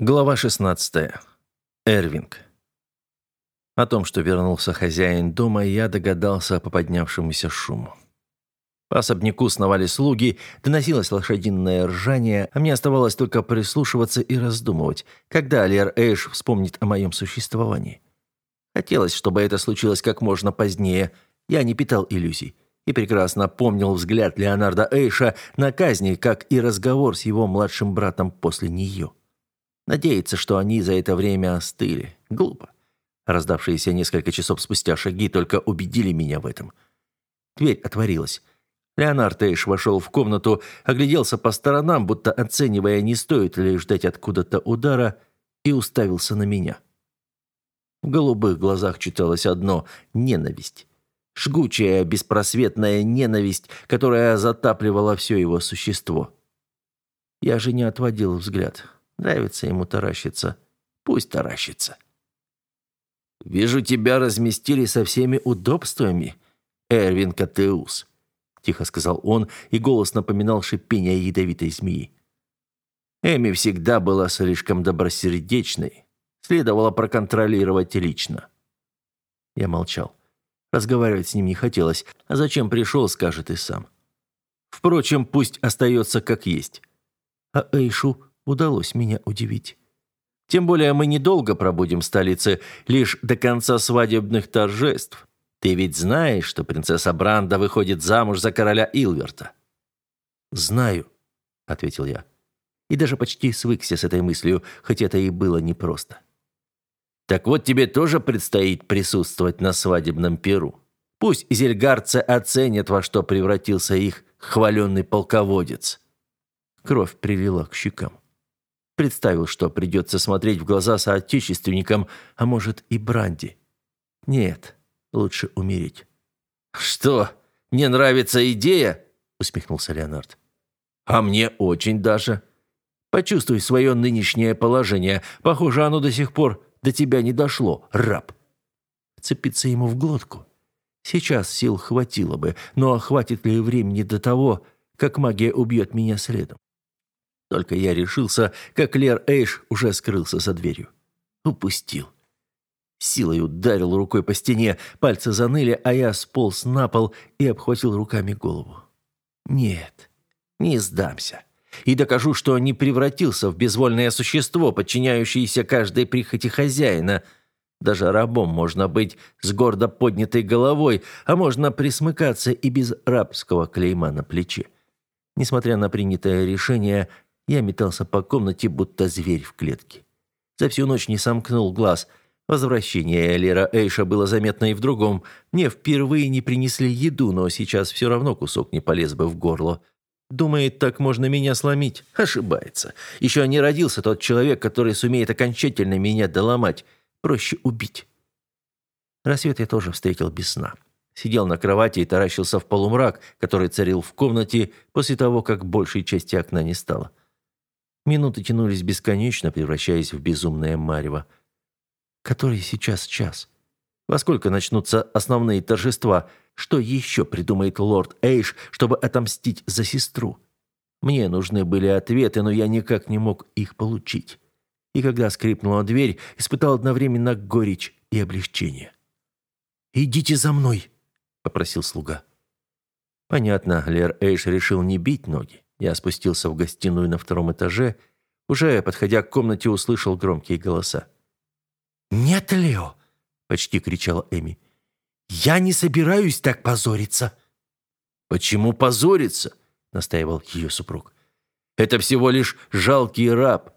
Глава 16. Эрвинг. О том, что вернулся хозяин дома, я догадался по поднявшемуся шуму. По особняку сновали слуги, доносилось лошадиное ржание, а мне оставалось только прислушиваться и раздумывать, когда Алиар Эйш вспомнит о моем существовании. Хотелось, чтобы это случилось как можно позднее. Я не питал иллюзий и прекрасно помнил взгляд Леонарда Эйша на казни, как и разговор с его младшим братом после нее. Надеяться, что они за это время остыли. Глупо. Раздавшиеся несколько часов спустя шаги только убедили меня в этом. Дверь отворилась. Леонард Эйш вошел в комнату, огляделся по сторонам, будто оценивая, не стоит ли ждать откуда-то удара, и уставился на меня. В голубых глазах читалось одно — ненависть. Жгучая, беспросветная ненависть, которая затапливала все его существо. Я же не отводил взгляд. Нравится ему таращиться. Пусть таращится. «Вижу, тебя разместили со всеми удобствами, Эрвин Катеус», — тихо сказал он, и голос напоминал шипение ядовитой змеи. Эми всегда была слишком добросердечной. Следовало проконтролировать лично. Я молчал. Разговаривать с ним не хотелось. А зачем пришел, скажет и сам. Впрочем, пусть остается как есть. А Эйшу удалось меня удивить. Тем более мы недолго пробудем в столице, лишь до конца свадебных торжеств. Ты ведь знаешь, что принцесса Бранда выходит замуж за короля Илверта?» «Знаю», — ответил я. И даже почти свыкся с этой мыслью, хоть это и было непросто. «Так вот тебе тоже предстоит присутствовать на свадебном перу. Пусть зельгарцы оценят, во что превратился их хваленный полководец». Кровь прилила к щекам. Представил, что придется смотреть в глаза соотечественникам, а может и Бранди. Нет, лучше умереть. «Что, мне нравится идея?» — усмехнулся Леонард. «А мне очень даже. Почувствуй свое нынешнее положение. Похоже, оно до сих пор до тебя не дошло, раб». Цепиться ему в глотку. Сейчас сил хватило бы, но хватит ли времени до того, как магия убьет меня следом? Только я решился, как Лер Эйш уже скрылся за дверью. Упустил. Силой ударил рукой по стене, пальцы заныли, а я сполз на пол и обхватил руками голову. Нет, не сдамся. И докажу, что не превратился в безвольное существо, подчиняющееся каждой прихоти хозяина. Даже рабом можно быть с гордо поднятой головой, а можно присмыкаться и без рабского клейма на плече. Несмотря на принятое решение, я метался по комнате, будто зверь в клетке. За всю ночь не сомкнул глаз. Возвращение Лера Эйша было заметно и в другом. Мне впервые не принесли еду, но сейчас все равно кусок не полез бы в горло. Думает, так можно меня сломить. Ошибается. Еще не родился тот человек, который сумеет окончательно меня доломать. Проще убить. Рассвет я тоже встретил без сна. Сидел на кровати и таращился в полумрак, который царил в комнате после того, как большей части окна не стало. Минуты тянулись бесконечно, превращаясь в безумное марево. Который сейчас час? Во сколько начнутся основные торжества? Что еще придумает лорд Эйш, чтобы отомстить за сестру? Мне нужны были ответы, но я никак не мог их получить. И когда скрипнула дверь, испытал одновременно горечь и облегчение. «Идите за мной», — попросил слуга. Понятно, Лер Эйш решил не бить ноги. Я спустился в гостиную на втором этаже, уже подходя к комнате, услышал громкие голоса. «Нет, Лео!» — почти кричала Эми. «Я не собираюсь так позориться!» «Почему позориться?» — настаивал ее супруг. «Это всего лишь жалкий раб.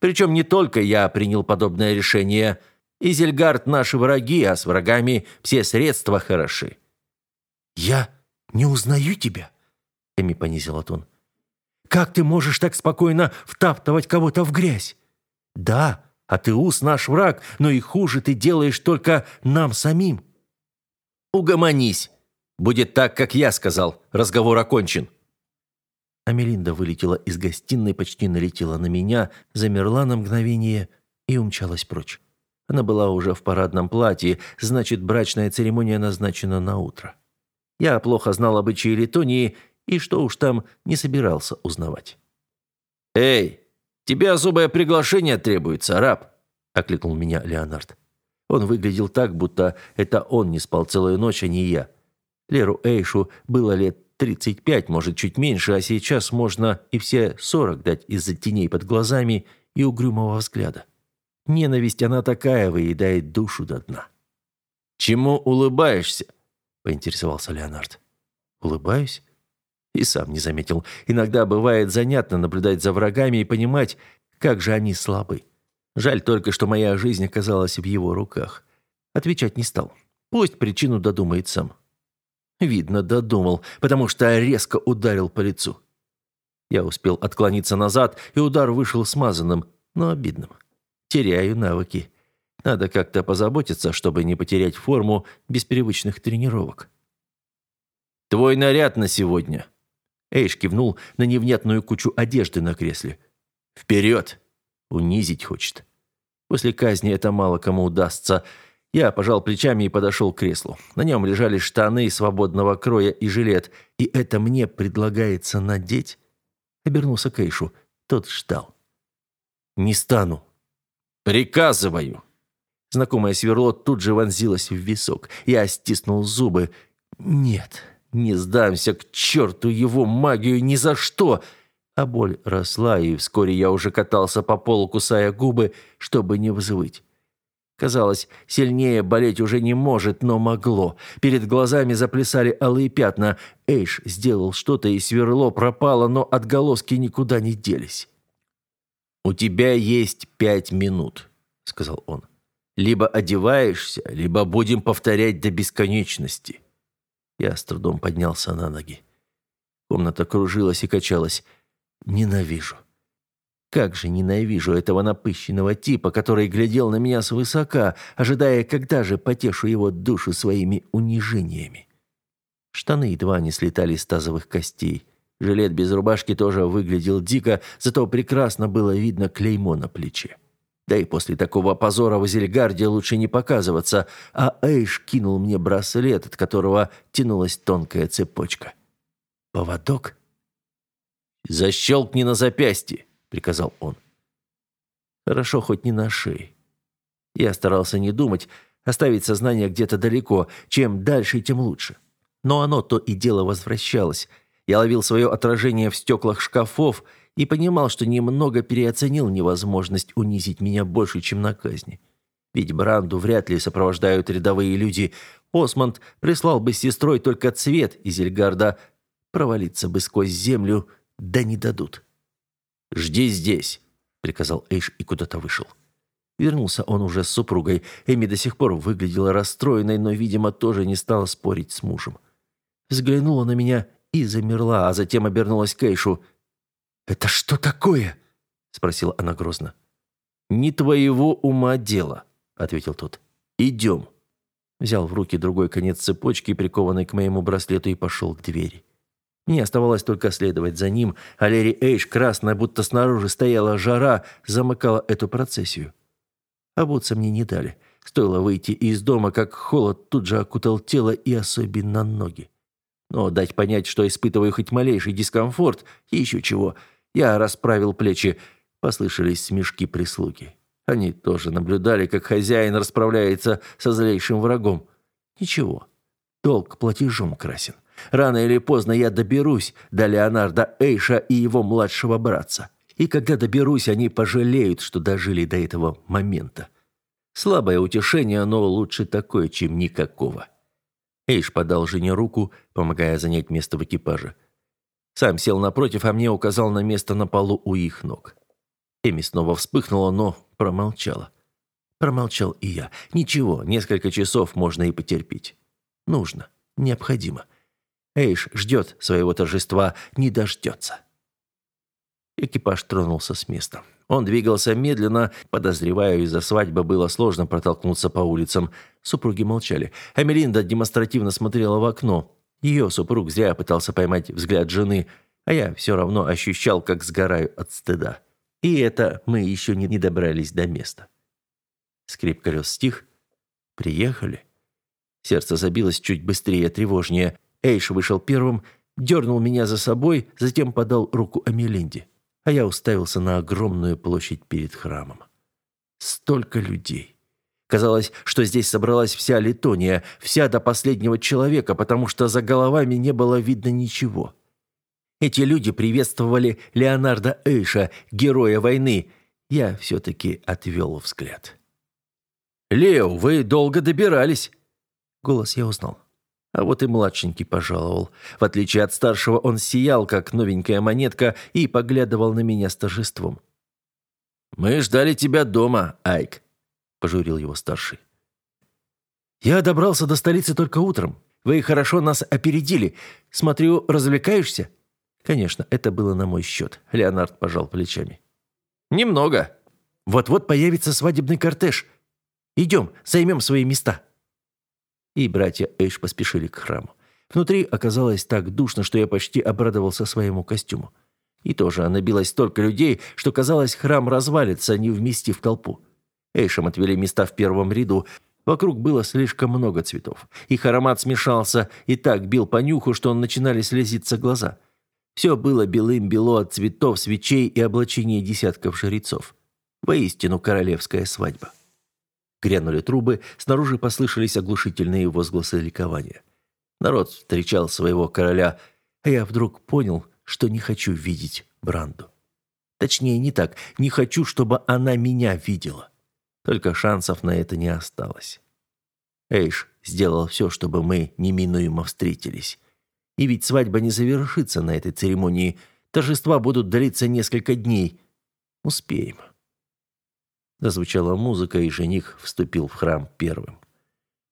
Причем не только я принял подобное решение. Изельгард — наши враги, а с врагами все средства хороши». «Я не узнаю тебя», — Эми понизила тон. Как ты можешь так спокойно втаптывать кого-то в грязь? Да, а ты ус наш враг, но и хуже ты делаешь только нам самим. Угомонись. Будет так, как я сказал. Разговор окончен. Амелинда вылетела из гостиной, почти налетела на меня, замерла на мгновение и умчалась прочь. Она была уже в парадном платье, значит, брачная церемония назначена на утро. Я плохо знал обычаи Литонии и что уж там не собирался узнавать. «Эй, «Тебе особое приглашение требуется, раб», — окликнул меня Леонард. Он выглядел так, будто это он не спал целую ночь, а не я. Леру Эйшу было лет 35, может, чуть меньше, а сейчас можно и все 40 дать из-за теней под глазами и угрюмого взгляда. Ненависть, она такая, выедает душу до дна. «Чему улыбаешься?» – поинтересовался Леонард. «Улыбаюсь?» И сам не заметил. Иногда бывает занятно наблюдать за врагами и понимать, как же они слабы. Жаль только, что моя жизнь оказалась в его руках. Отвечать не стал. Пусть причину додумает сам. Видно, додумал, потому что резко ударил по лицу. Я успел отклониться назад, и удар вышел смазанным, но обидным. Теряю навыки. Надо как-то позаботиться, чтобы не потерять форму без привычных тренировок. «Твой наряд на сегодня!» Эйш кивнул на невнятную кучу одежды на кресле. «Вперед!» Унизить хочет. После казни это мало кому удастся. Я пожал плечами и подошел к креслу. На нем лежали штаны свободного кроя и жилет. И это мне предлагается надеть? Обернулся к Эйшу. Тот ждал. «Не стану». «Приказываю». Знакомое сверло тут же вонзилось в висок. Я стиснул зубы. «Нет, не сдамся к черту его магию ни за что!» А боль росла, и вскоре я уже катался по полу, кусая губы, чтобы не взвыть. Казалось, сильнее болеть уже не может, но могло. Перед глазами заплясали алые пятна. Эйш сделал что-то, и сверло пропало, но отголоски никуда не делись. «У тебя есть пять минут», — сказал он. «Либо одеваешься, либо будем повторять до бесконечности». Я с трудом поднялся на ноги. Комната кружилась и качалась. Ненавижу. Как же ненавижу этого напыщенного типа, который глядел на меня свысока, ожидая, когда же потешу его душу своими унижениями. Штаны едва не слетали с тазовых костей. Жилет без рубашки тоже выглядел дико, зато прекрасно было видно клеймо на плече. Да и после такого позора в Зельгарде лучше не показываться, а Эйш кинул мне браслет, от которого тянулась тонкая цепочка. Поводок? «Защелкни на запястье», — приказал он. Хорошо, хоть не на шее. Я старался не думать, оставить сознание где-то далеко. Чем дальше, тем лучше. Но оно то и дело возвращалось. Я ловил свое отражение в стеклах шкафов и понимал, что немного переоценил невозможность унизить меня больше, чем на казни. Ведь Бранду вряд ли сопровождают рядовые люди. Осмонд прислал бы с сестрой только цвет из Эльгарда, провалиться бы сквозь землю — да не дадут. «Жди здесь», — приказал Эйш и куда-то вышел. Вернулся он уже с супругой. Эми до сих пор выглядела расстроенной, но, видимо, тоже не стала спорить с мужем. Взглянула на меня и замерла, а затем обернулась к Эйшу. «Это что такое?» — спросила она грозно. «Не твоего ума дело», — ответил тот. «Идем». Взял в руки другой конец цепочки, прикованной к моему браслету, и пошел к двери. Мне оставалось только следовать за ним, а Лери Эйш, красная, будто снаружи стояла жара, замыкала эту процессию. Обуться мне не дали. Стоило выйти из дома, как холод тут же окутал тело и особенно ноги. Но дать понять, что испытываю хоть малейший дискомфорт еще чего, я расправил плечи. Послышались смешки прислуги. Они тоже наблюдали, как хозяин расправляется со злейшим врагом. Ничего, долг платежом красен. Рано или поздно я доберусь до Леонарда Эйша и его младшего братца. И когда доберусь, они пожалеют, что дожили до этого момента. Слабое утешение, но лучше такое, чем никакого. Эйш подал жене руку, помогая занять место в экипаже. Сам сел напротив, а мне указал на место на полу у их ног. Эми снова вспыхнула, но промолчала. Промолчал и я. Ничего, несколько часов можно и потерпеть. Нужно, необходимо. Эйш ждет своего торжества, не дождется. Экипаж тронулся с места. Он двигался медленно, подозреваю, из-за свадьбы было сложно протолкнуться по улицам. Супруги молчали. Амелинда демонстративно смотрела в окно. Ее супруг зря пытался поймать взгляд жены, а я все равно ощущал, как сгораю от стыда. И это мы еще не добрались до места. Скрип колес стих. Приехали. Сердце забилось чуть быстрее, тревожнее. Эйш вышел первым, дернул меня за собой, затем подал руку Амелинде. а я уставился на огромную площадь перед храмом. Столько людей. Казалось, что здесь собралась вся Литония, вся до последнего человека, потому что за головами не было видно ничего. Эти люди приветствовали Леонардо Эйша, героя войны. Я все-таки отвел взгляд. «Лео, вы долго добирались!» Голос я узнал. А вот и младшенький пожаловал. В отличие от старшего, он сиял, как новенькая монетка, и поглядывал на меня с торжеством. «Мы ждали тебя дома, Айк», — пожурил его старший. «Я добрался до столицы только утром. Вы хорошо нас опередили. Смотрю, развлекаешься?» Конечно, это было на мой счет. Леонард пожал плечами. «Немного. Вот-вот появится свадебный кортеж. Идем, займем свои места». И братья Эйш поспешили к храму. Внутри оказалось так душно, что я почти обрадовался своему костюму. И тоже набилось столько людей, что казалось, храм развалится, не вместив толпу. Эйшам отвели места в первом ряду. Вокруг было слишком много цветов. Их аромат смешался и так бил по нюху, что начинали слезиться глаза. Все было белым-бело от цветов, свечей и облачения десятков жрецов. Воистину королевская свадьба. Грянули трубы, снаружи послышались оглушительные возгласы ликования. Народ встречал своего короля, а я вдруг понял, что не хочу видеть Бранду. Точнее, не так, не хочу, чтобы она меня видела. Только шансов на это не осталось. Эйш сделал все, чтобы мы неминуемо встретились. И ведь свадьба не завершится на этой церемонии. Торжества будут длиться несколько дней. Успеем. Зазвучала музыка, и жених вступил в храм первым.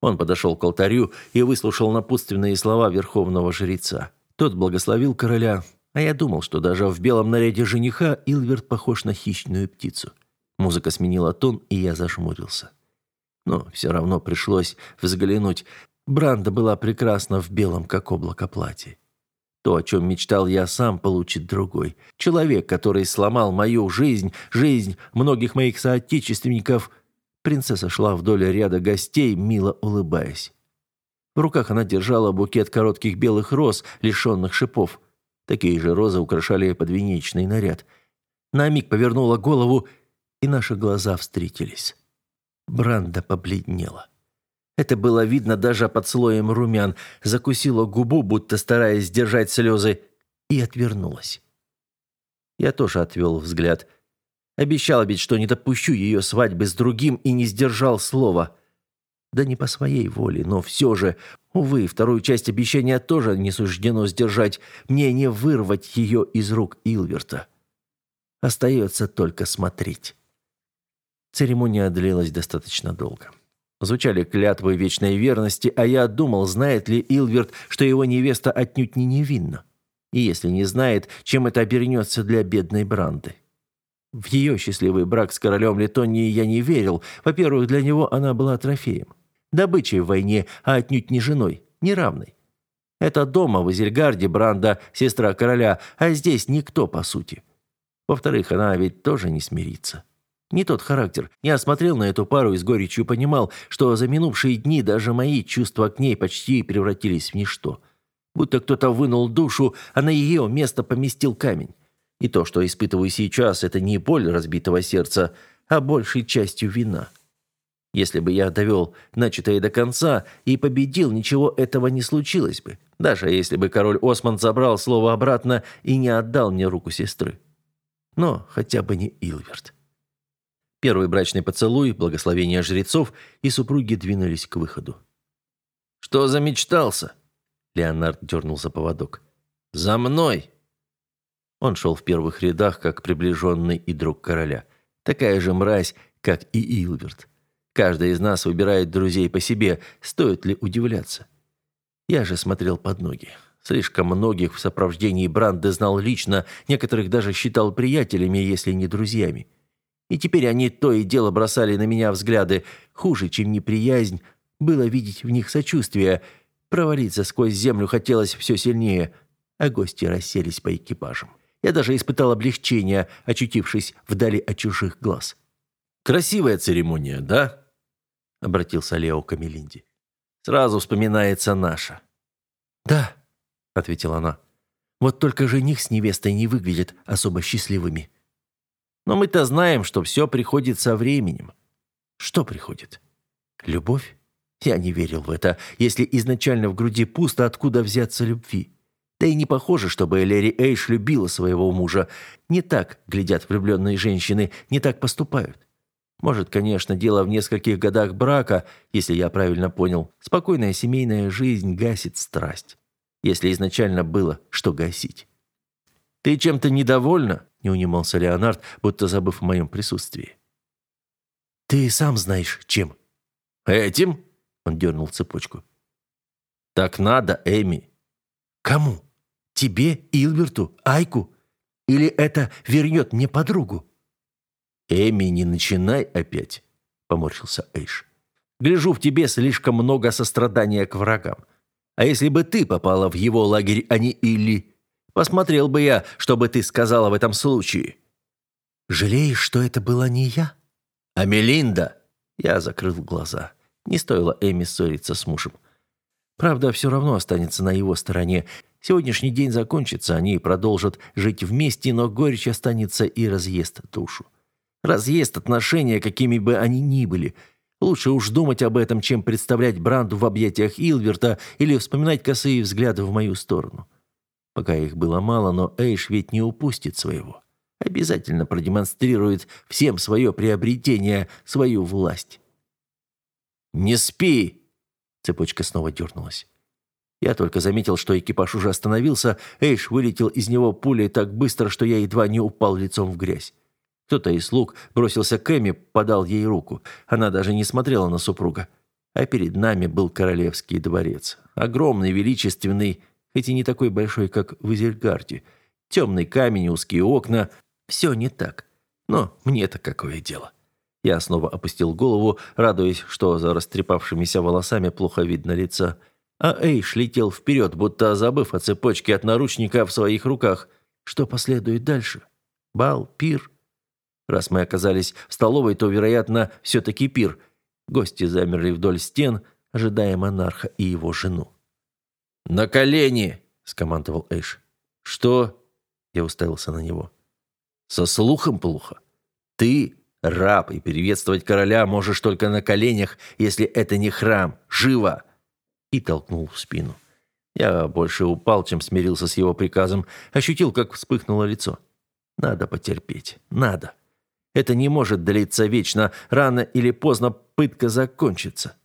Он подошел к алтарю и выслушал напутственные слова верховного жреца. Тот благословил короля, а я думал, что даже в белом наряде жениха Илверт похож на хищную птицу. Музыка сменила тон, и я зажмурился. Но все равно пришлось взглянуть. Бранда была прекрасна в белом, как облако платье. То, о чем мечтал я сам, получит другой. Человек, который сломал мою жизнь, жизнь многих моих соотечественников. Принцесса шла вдоль ряда гостей, мило улыбаясь. В руках она держала букет коротких белых роз, лишенных шипов. Такие же розы украшали подвенечный наряд. На миг повернула голову, и наши глаза встретились. Бранда побледнела. Это было видно даже под слоем румян, закусила губу, будто стараясь сдержать слезы, и отвернулась. Я тоже отвел взгляд. Обещал ведь, что не допущу ее свадьбы с другим и не сдержал слова. Да не по своей воле, но все же, увы, вторую часть обещания тоже не суждено сдержать. Мне не вырвать ее из рук Илверта. Остается только смотреть. Церемония длилась достаточно долго. Звучали клятвы вечной верности, а я думал, знает ли Илверт, что его невеста отнюдь не невинна. И если не знает, чем это обернется для бедной Бранды. В ее счастливый брак с королем Летонии я не верил. Во-первых, для него она была трофеем. Добычей в войне, а отнюдь не женой, не равной. Это дома в Изельгарде Бранда, сестра короля, а здесь никто, по сути. Во-вторых, она ведь тоже не смирится. Не тот характер. Я смотрел на эту пару и с горечью понимал, что за минувшие дни даже мои чувства к ней почти превратились в ничто. Будто кто-то вынул душу, а на ее место поместил камень. И то, что испытываю сейчас, это не боль разбитого сердца, а большей частью вина. Если бы я довел начатое до конца и победил, ничего этого не случилось бы, даже если бы король Осман забрал слово обратно и не отдал мне руку сестры. Но хотя бы не Илверт. Первый брачный поцелуй, благословение жрецов, и супруги двинулись к выходу. «Что замечтался?» Леонард дернул за поводок. «За мной!» Он шел в первых рядах, как приближенный и друг короля. Такая же мразь, как и Илверт. Каждый из нас выбирает друзей по себе, стоит ли удивляться. Я же смотрел под ноги. Слишком многих в сопровождении Бранды знал лично, некоторых даже считал приятелями, если не друзьями. И теперь они то и дело бросали на меня взгляды. Хуже, чем неприязнь, было видеть в них сочувствие. Провалиться сквозь землю хотелось все сильнее, а гости расселись по экипажам. Я даже испытал облегчение, очутившись вдали от чужих глаз. «Красивая церемония, да?» — обратился Лео к Амелинде. «Сразу вспоминается наша». «Да», — ответила она. Вот только жених с невестой не выглядят особо счастливыми. Но мы-то знаем, что все приходит со временем. Что приходит? Любовь? Я не верил в это. Если изначально в груди пусто, откуда взяться любви? Да и не похоже, чтобы Лери Эйш любила своего мужа. Не так глядят влюбленные женщины, не так поступают. Может, конечно, дело в нескольких годах брака, если я правильно понял. Спокойная семейная жизнь гасит страсть. Если изначально было, что гасить. «Ты чем-то недовольна?» – не унимался Леонард, будто забыв о моем присутствии. «Ты сам знаешь, чем». «Этим?» – он дернул цепочку. «Так надо, Эми». «Кому? Тебе, Илберту, Айку? Или это вернет мне подругу?» «Эми, не начинай опять», — поморщился Эйш. «Гляжу в тебе слишком много сострадания к врагам. А если бы ты попала в его лагерь, а не Илли, посмотрел бы я, что бы ты сказала в этом случае». «Жалеешь, что это была не я?» «А Мелинда?» Я закрыл глаза. Не стоило Эми ссориться с мужем. Правда, все равно останется на его стороне. Сегодняшний день закончится, они продолжат жить вместе, но горечь останется и разъест душу разъест отношения, какими бы они ни были. Лучше уж думать об этом, чем представлять Бранду в объятиях Илверта или вспоминать косые взгляды в мою сторону. Пока их было мало, но Эйш ведь не упустит своего. Обязательно продемонстрирует всем свое приобретение, свою власть. «Не спи!» Цепочка снова дернулась. Я только заметил, что экипаж уже остановился. Эйш вылетел из него пулей так быстро, что я едва не упал лицом в грязь. Кто-то из слуг бросился к Эми, подал ей руку. Она даже не смотрела на супруга. А перед нами был королевский дворец. Огромный, величественный, хоть и не такой большой, как в Изельгарде. Темный камень, узкие окна. Все не так. Но мне-то какое дело. Я снова опустил голову, радуясь, что за растрепавшимися волосами плохо видно лица. А Эйш летел вперед, будто забыв о цепочке от наручника в своих руках. Что последует дальше? Бал, пир, Раз мы оказались в столовой, то, вероятно, все-таки пир. Гости замерли вдоль стен, ожидая монарха и его жену. «На колени!» — скомандовал Эйш. «Что?» — я уставился на него. «Со слухом плохо. Ты раб, и приветствовать короля можешь только на коленях, если это не храм. Живо!» И толкнул в спину. Я больше упал, чем смирился с его приказом. Ощутил, как вспыхнуло лицо. «Надо потерпеть. Надо!» Это не может длиться вечно. Рано или поздно пытка закончится.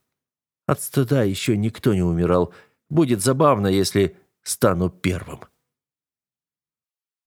От стыда еще никто не умирал. Будет забавно, если стану первым.